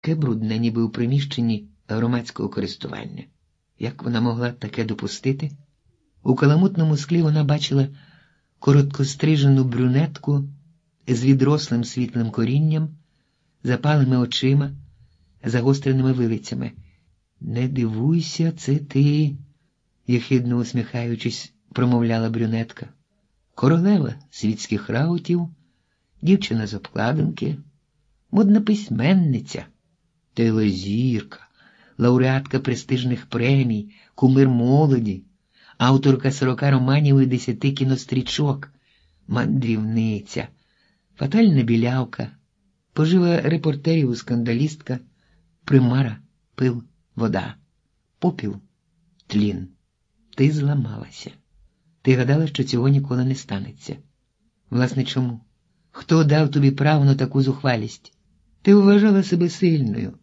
таке брудне, ніби у приміщенні громадського користування. Як вона могла таке допустити? У каламутному склі вона бачила короткострижену брюнетку з відрослим світлим корінням, запалими очима, загостреними вилицями. Не дивуйся, це ти, єхидно усміхаючись, промовляла брюнетка. Королева світських раутів, дівчина з обкладинки, модна письменниця, телезірка, лауреатка престижних премій, кумир молоді, авторка сорока романів і десяти кінострічок, мандрівниця, фатальна білявка, пожива репортерів, скандалістка, примара, пил, вода, попіл, тлін. Ти зламалася. Ти гадала, що цього ніколи не станеться. Власне, чому? Хто дав тобі право на таку зухвалість? Ти вважала себе сильною,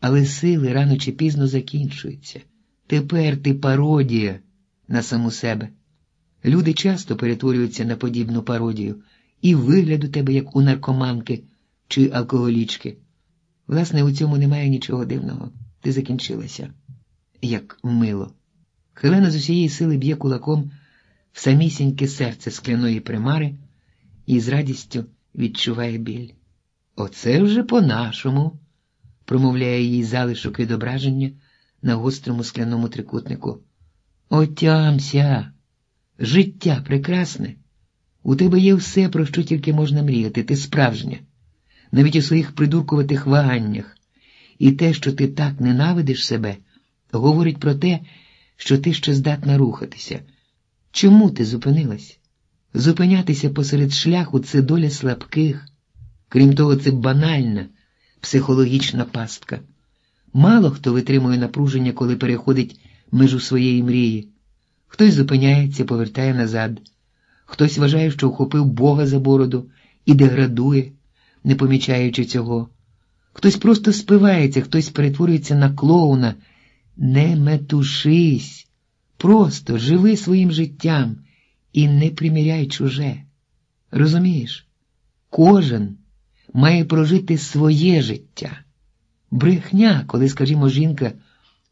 але сили рано чи пізно закінчуються. Тепер ти пародія на саму себе. Люди часто перетворюються на подібну пародію і вигляд у тебе, як у наркоманки чи алкоголічки. Власне, у цьому немає нічого дивного. Ти закінчилася, як мило. Хелена з усієї сили б'є кулаком в самісіньке серце скляної примари і з радістю відчуває біль. Оце вже по-нашому, промовляє їй залишок відображення на гострому скляному трикутнику. Отямся, життя прекрасне. У тебе є все, про що тільки можна мріяти, ти справжня, навіть у своїх придуркуватих ваганнях. І те, що ти так ненавидиш себе, говорить про те, що ти ще здатна рухатися. Чому ти зупинилась? Зупинятися посеред шляху це доля слабких. Крім того, це банальна психологічна пастка. Мало хто витримує напруження, коли переходить межу своєї мрії. Хтось зупиняється, повертає назад, хтось вважає, що вхопив Бога за бороду і деградує, не помічаючи цього. Хтось просто спивається, хтось перетворюється на клоуна. Не метушись, просто живи своїм життям і не приміряй чуже. Розумієш? Кожен має прожити своє життя. Брехня, коли, скажімо, жінка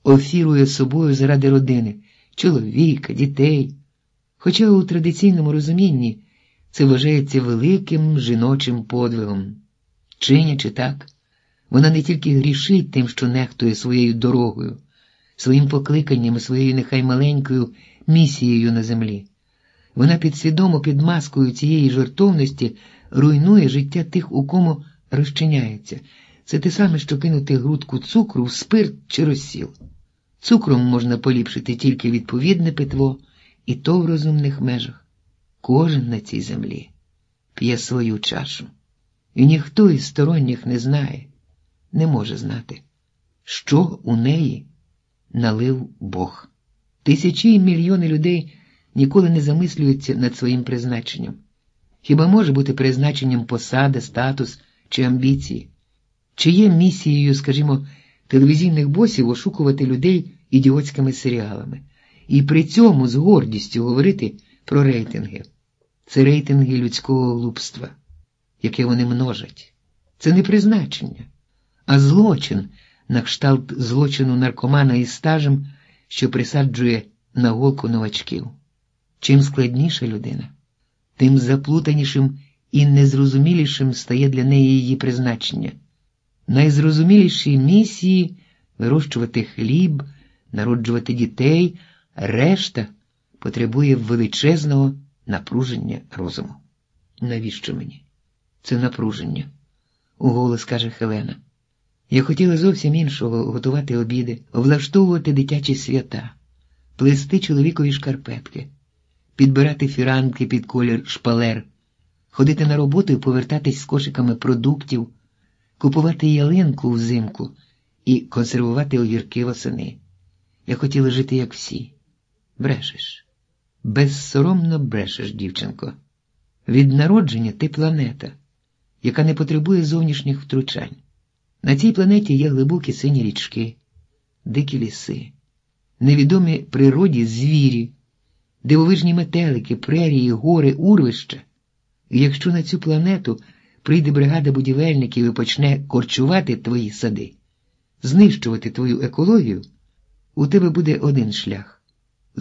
офірує собою заради родини, чоловіка, дітей. Хоча у традиційному розумінні це вважається великим жіночим подвигом. Чинячи так, вона не тільки грішить тим, що нехтує своєю дорогою, своїм покликанням, своєю нехай маленькою місією на землі. Вона підсвідомо під маскою цієї жертовності руйнує життя тих, у кому розчиняється. Це те саме, що кинути грудку цукру в спирт чи розсіл. Цукром можна поліпшити тільки відповідне питво, і то в розумних межах. Кожен на цій землі п'є свою чашу, і ніхто із сторонніх не знає, не може знати, що у неї налив Бог. Тисячі і мільйони людей ніколи не замислюються над своїм призначенням. Хіба може бути призначенням посада, статус чи амбіції? Чи є місією, скажімо, телевізійних босів ошукувати людей ідіотськими серіалами і при цьому з гордістю говорити про рейтинги? Це рейтинги людського глупства, яке вони множать. Це не призначення, а злочин на кшталт злочину наркомана із стажем, що присаджує на голку новачків. Чим складніша людина, тим заплутанішим і незрозумілішим стає для неї її призначення. Найзрозуміліші місії вирощувати хліб, народжувати дітей, решта потребує величезного напруження розуму. Навіщо мені? Це напруження, уголос каже Хелена. Я хотіла зовсім іншого готувати обіди, влаштовувати дитячі свята, плести чоловікові шкарпетки, підбирати фіранки під колір шпалер, ходити на роботу і повертатись з кошиками продуктів, купувати ялинку взимку і консервувати огірки восени. Я хотіла жити, як всі. Брешеш, безсоромно брешеш, дівчинко. Від народження ти планета, яка не потребує зовнішніх втручань. На цій планеті є глибокі сині річки, дикі ліси, невідомі природі звірі, дивовижні метелики, прерії, гори, урвища. І якщо на цю планету прийде бригада будівельників і почне корчувати твої сади, знищувати твою екологію, у тебе буде один шлях